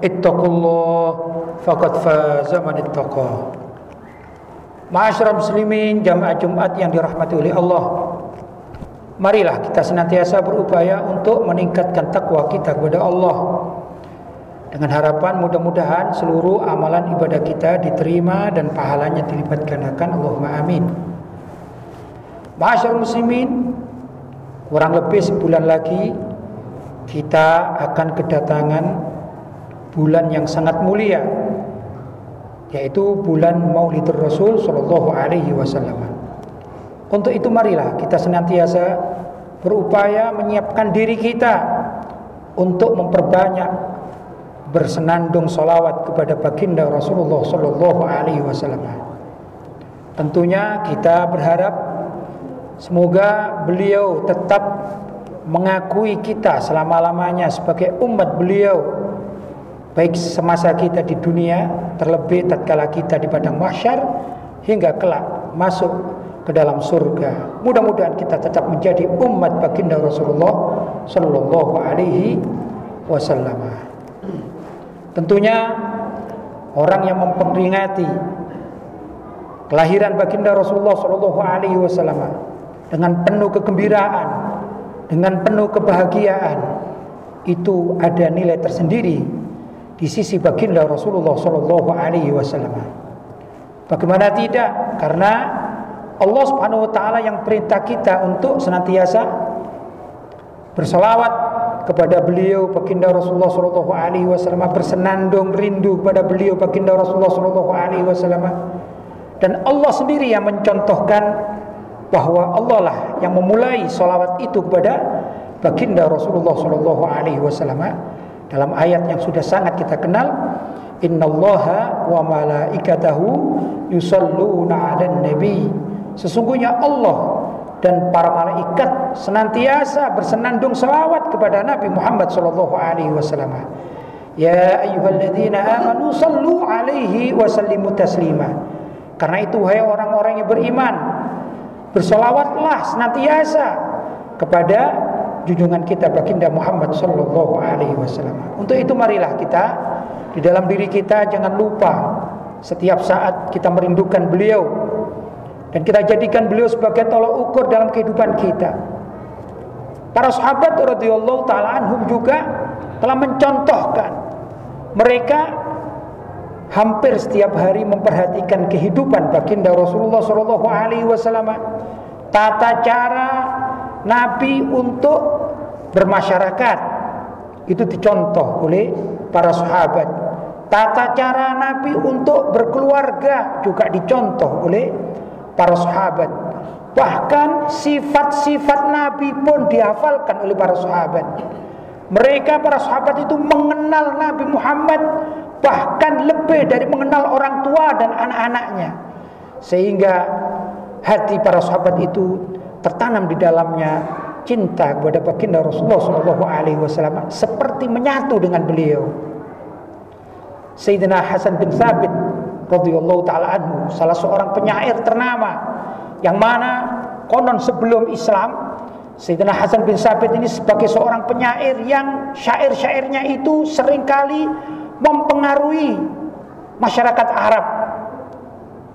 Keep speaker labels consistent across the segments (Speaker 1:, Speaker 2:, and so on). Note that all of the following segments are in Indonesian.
Speaker 1: ittaqullah faqad faza man ittaqa. Ma'asyiral muslimin jamaah Jumat yang dirahmati oleh Allah. Marilah kita senantiasa berupaya untuk meningkatkan takwa kita kepada Allah. Dengan harapan mudah-mudahan seluruh amalan ibadah kita diterima dan pahalanya dilipat gandakan Allahumma amin. Ma'asyiral muslimin kurang lebih sebulan lagi kita akan kedatangan bulan yang sangat mulia yaitu bulan Maulidur Rasul sallallahu alaihi wasallam. Untuk itu marilah kita senantiasa berupaya menyiapkan diri kita untuk memperbanyak bersenandung solawat kepada baginda Rasulullah sallallahu alaihi wasallam. Tentunya kita berharap semoga beliau tetap mengakui kita selama-lamanya sebagai umat beliau baik semasa kita di dunia terlebih tatkala kita di padang mahsyar hingga kelak masuk ke dalam surga. Mudah-mudahan kita tetap menjadi umat baginda Rasulullah sallallahu alaihi wasallam. Tentunya orang yang memperingati kelahiran baginda Rasulullah sallallahu alaihi wasallam dengan penuh kegembiraan, dengan penuh kebahagiaan itu ada nilai tersendiri di sisi baginda Rasulullah Shallallahu Alaihi Wasallam. Bagaimana tidak? Karena Allah Subhanahu Wa Taala yang perintah kita untuk senantiasa bersolawat kepada beliau baginda Rasulullah Shallallahu Alaihi Wasallam bersenandung rindu kepada beliau baginda Rasulullah Shallallahu Alaihi Wasallam dan Allah sendiri yang mencontohkan bahwa Allah lah yang memulai solawat itu kepada baginda Rasulullah Shallallahu Alaihi Wasallam dalam ayat yang sudah sangat kita kenal, Innallaha wa malaikatahu yusalluna 'alan nabi. Sesungguhnya Allah dan para malaikat senantiasa bersenandung selawat kepada Nabi Muhammad sallallahu alaihi wasallam. Ya ayyuhalladzina amanu sallu alaihi wa sallimu taslima. Karena itu hai orang-orang yang beriman, bersolawatlah senantiasa kepada junjungan kita baginda Muhammad sallallahu alaihi wasallam. Untuk itu marilah kita di dalam diri kita jangan lupa setiap saat kita merindukan beliau dan kita jadikan beliau sebagai tolok ukur dalam kehidupan kita. Para sahabat radhiyallahu taala anhum juga telah mencontohkan mereka hampir setiap hari memperhatikan kehidupan baginda Rasulullah sallallahu alaihi wasallam tata cara Nabi untuk bermasyarakat itu dicontoh oleh para sahabat. Tata cara Nabi untuk berkeluarga juga dicontoh oleh para sahabat. Bahkan sifat-sifat Nabi pun dihafalkan oleh para sahabat. Mereka para sahabat itu mengenal Nabi Muhammad bahkan lebih dari mengenal orang tua dan anak-anaknya. Sehingga hati para sahabat itu tertanam di dalamnya cinta kepada baginda Rasulullah Shallallahu Alaihi Wasallam seperti menyatu dengan beliau. Sayyidina Hasan bin Thabit radhiyallahu taala anhu salah seorang penyair ternama yang mana konon sebelum Islam Sayyidina Hasan bin Thabit ini sebagai seorang penyair yang syair-syairnya itu sering kali mempengaruhi masyarakat Arab.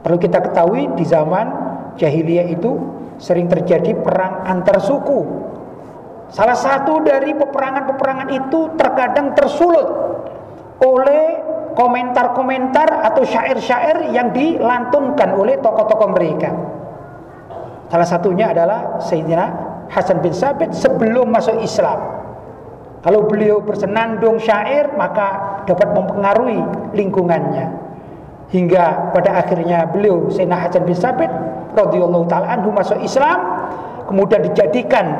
Speaker 1: Perlu kita ketahui di zaman jahiliyah itu sering terjadi perang antar suku. Salah satu dari peperangan-peperangan itu terkadang tersulut oleh komentar-komentar atau syair-syair yang dilantunkan oleh tokoh-tokoh mereka. Salah satunya adalah Sayyidina Hasan bin Sabit sebelum masuk Islam. Kalau beliau bersenandung syair maka dapat mempengaruhi lingkungannya. Hingga pada akhirnya beliau Sayyidina Hasan bin Sabit radhiyallahu taala anhu masuk Islam kemudian dijadikan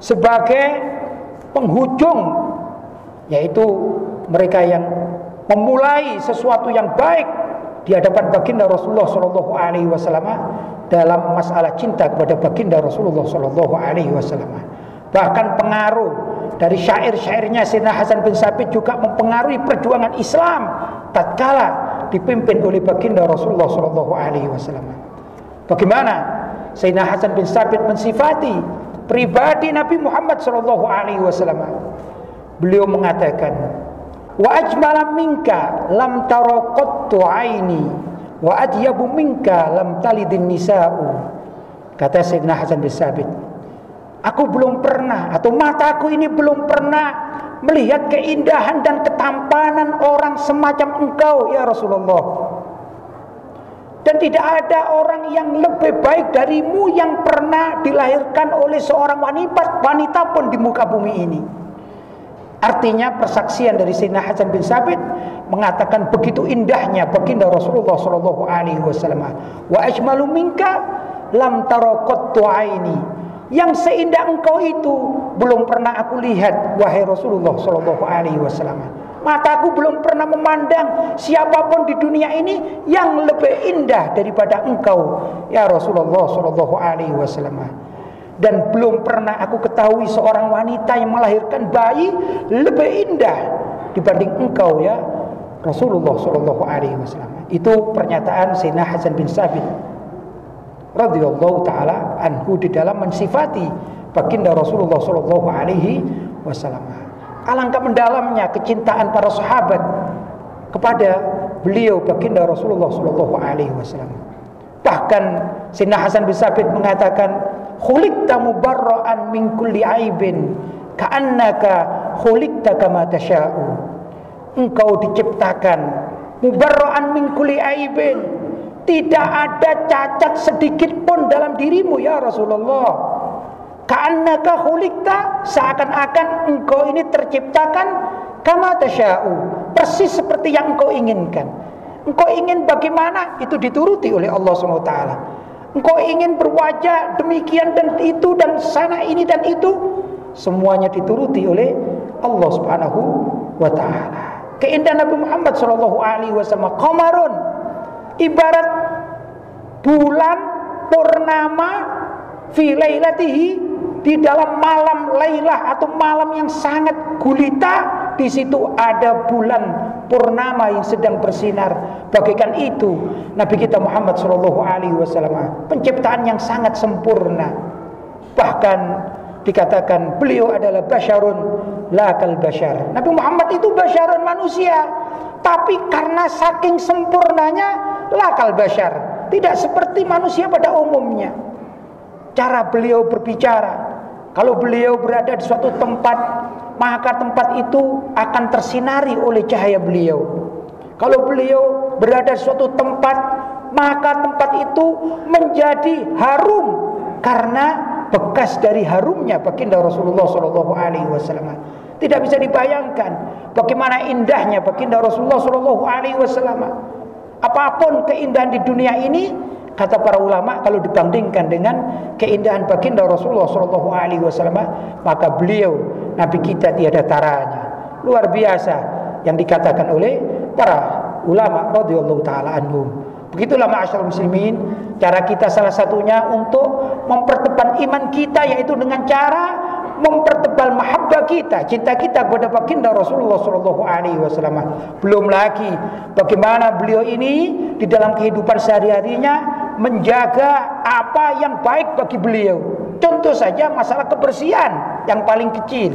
Speaker 1: sebagai penghujung yaitu mereka yang memulai sesuatu yang baik di hadapan baginda Rasulullah Shallallahu Alaihi Wasallam dalam masalah cinta kepada baginda Rasulullah Shallallahu Alaihi Wasallam. Bahkan pengaruh dari syair-syairnya Sayyidina Hasan bin Sabit juga mempengaruhi perjuangan Islam tatkala dipimpin oleh baginda Rasulullah Shallallahu Alaihi Wasallam. Bagaimana Sayyidina Hasan bin Sabit mensifati pribadi Nabi Muhammad Shallallahu Alaihi Wasallam? Beliau mengatakan, wa ajmala minka lam taraqattu aini wa adyabu minka lam talidin nisa'u kata Sayyidina Hasan bin Sabit aku belum pernah atau mataku ini belum pernah melihat keindahan dan ketampanan orang semacam engkau ya Rasulullah dan tidak ada orang yang lebih baik darimu yang pernah dilahirkan oleh seorang wanita wanita pun di muka bumi ini Artinya persaksian dari Sayyidina Hasan bin Sabit mengatakan begitu indahnya baginda Rasulullah sallallahu alaihi wasallam. Wa ajmalu minka lam tarakattu aini. Yang seindah engkau itu belum pernah aku lihat wahai Rasulullah sallallahu alaihi wasallam. Mataku belum pernah memandang siapa pun di dunia ini yang lebih indah daripada engkau ya Rasulullah sallallahu alaihi wasallam. Dan belum pernah aku ketahui seorang wanita yang melahirkan bayi lebih indah dibanding engkau ya Rasulullah Shallallahu Alaihi Wasallam. Itu pernyataan Sayyidina Hasan bin Sabit radhiyallahu taala anhu di dalam mensifati baginda Rasulullah Shallallahu Alaihi Wasallam. Alangkah mendalamnya kecintaan para sahabat kepada beliau baginda Rasulullah Shallallahu Alaihi Wasallam. Bahkan Sayyidina Hasan bin Sabit mengatakan khuliqta mubarra'an min kulli aibin ka'annaka khuliqta kama tasha'u. Engkau diciptakan mubarra'an min kulli aibin tidak ada cacat sedikit pun dalam dirimu ya Rasulullah. Ka'annaka khuliqta seakan-akan engkau ini terciptakan kama tasha'u persis seperti yang engkau inginkan. Engkau ingin bagaimana? Itu dituruti oleh Allah taala Engkau ingin berwajah demikian dan itu dan sana ini dan itu semuanya dituruti oleh Allah Subhanahu wa taala. Keindahan Nabi Muhammad sallallahu alaihi wasallam qamarun ibarat bulan purnama fi lailatihi di dalam malam lailah atau malam yang sangat gulita di situ ada bulan purnama yang sedang bersinar. Bagaikan itu Nabi kita Muhammad Shallallahu Alaihi Wasallam penciptaan yang sangat sempurna. Bahkan dikatakan beliau adalah basyarun lakal basyar. Nabi Muhammad itu basyarun manusia, tapi karena saking sempurnanya lakal basyar, tidak seperti manusia pada umumnya. Cara beliau berbicara, kalau beliau berada di suatu tempat maka tempat itu akan tersinari oleh cahaya beliau. Kalau beliau berada di suatu tempat, maka tempat itu menjadi harum karena bekas dari harumnya baginda Rasulullah Shallallahu Alaihi Wasallam. Tidak bisa dibayangkan bagaimana indahnya baginda Rasulullah Shallallahu Alaihi Wasallam. Apa pun keindahan di dunia ini kata para ulama kalau dibandingkan dengan keindahan baginda Rasulullah Wasallam maka beliau Nabi kita tiada taranya. Luar biasa yang dikatakan oleh para ulama radhiyallahu taala begitulah ma'asyar muslimin cara kita salah satunya untuk mempertebal iman kita yaitu dengan cara mempertebal mahabbah kita, cinta kita kepada baginda Rasulullah Shallallahu Alaihi Wasallam. Belum lagi bagaimana beliau ini di dalam kehidupan sehari-harinya menjaga apa yang baik bagi beliau. Contoh saja masalah kebersihan yang paling kecil.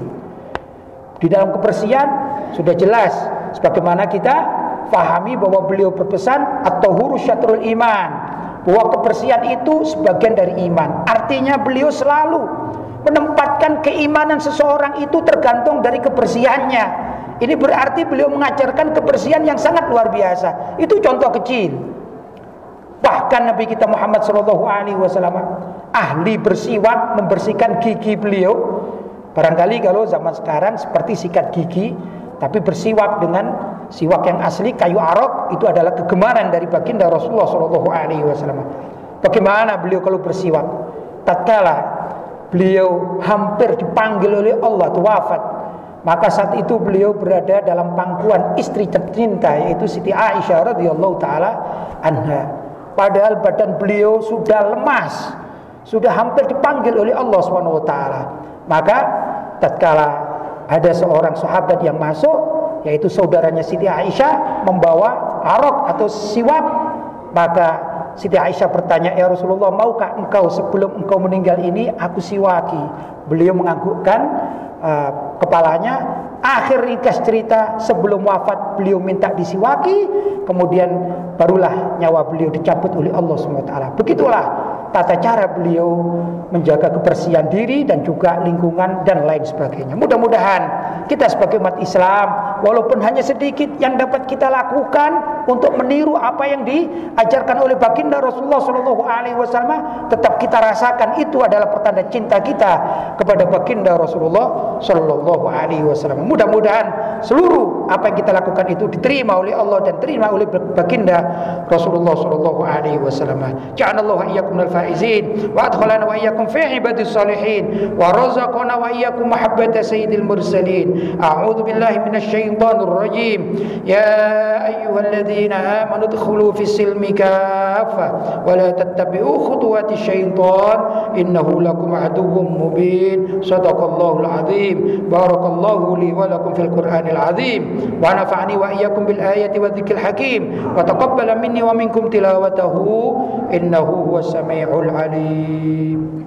Speaker 1: Di dalam kebersihan sudah jelas sebagaimana kita fahami bahwa beliau berpesan atau huruf syatrul iman bahwa kebersihan itu sebagian dari iman. Artinya beliau selalu menempatkan keimanan seseorang itu tergantung dari kebersihannya. Ini berarti beliau mengajarkan kebersihan yang sangat luar biasa. Itu contoh kecil. Bahkan Nabi kita Muhammad Shallallahu Alaihi Wasallam ahli bersiwak membersihkan gigi beliau. Barangkali kalau zaman sekarang seperti sikat gigi, tapi bersiwak dengan siwak yang asli kayu arok itu adalah kegemaran dari baginda Rasulullah Wasallam. Bagaimana beliau kalau bersiwak? Tatkala beliau hampir dipanggil oleh Allah itu wafat, maka saat itu beliau berada dalam pangkuan istri tercinta yaitu Siti Aisyah radhiyallahu taala anha. Padahal badan beliau sudah lemas, sudah hampir dipanggil oleh Allah Subhanahu wa taala. Maka tatkala ada seorang sahabat yang masuk yaitu saudaranya Siti Aisyah membawa arok atau siwak, maka Siti Aisyah bertanya, "Ya Rasulullah, maukah engkau sebelum engkau meninggal ini aku siwaki?" Beliau menganggukkan uh, kepalanya. Akhir ringkas cerita sebelum wafat beliau minta disiwaki, kemudian barulah nyawa beliau dicabut oleh Allah SWT. Begitulah tata cara beliau menjaga kebersihan diri dan juga lingkungan dan lain sebagainya. Mudah-mudahan kita sebagai umat Islam walaupun hanya sedikit yang dapat kita lakukan untuk meniru apa yang diajarkan oleh baginda Rasulullah Shallallahu Alaihi Wasallam tetap kita rasakan itu adalah pertanda cinta kita kepada baginda Rasulullah Shallallahu Alaihi Wasallam. Mudah-mudahan seluruh apa yang kita lakukan itu diterima oleh Allah dan terima oleh baginda Rasulullah Shallallahu Alaihi Wasallam. Janganlah iyyakum al faizin, wa adkhalana wa iyyakum fi ibadis salihin, wa razaqana wa iyyakum mahabbata sayyidil mursalin. A'udzu billahi minasy syaithanir rajim. Ya ayyuhalladzina amanu dkhulu fis silmi kafa wa la tattabi'u khutuwati syaitan innahu lakum aduwwum mubin. Shadaqallahul azim. العظيم. بارك الله لي ولكم في القرآن العظيم. ونفعني وإياكم بالآية والذكر الحكيم. وتقبل مني ومنكم تلاوته. إنه هو السميع العليم.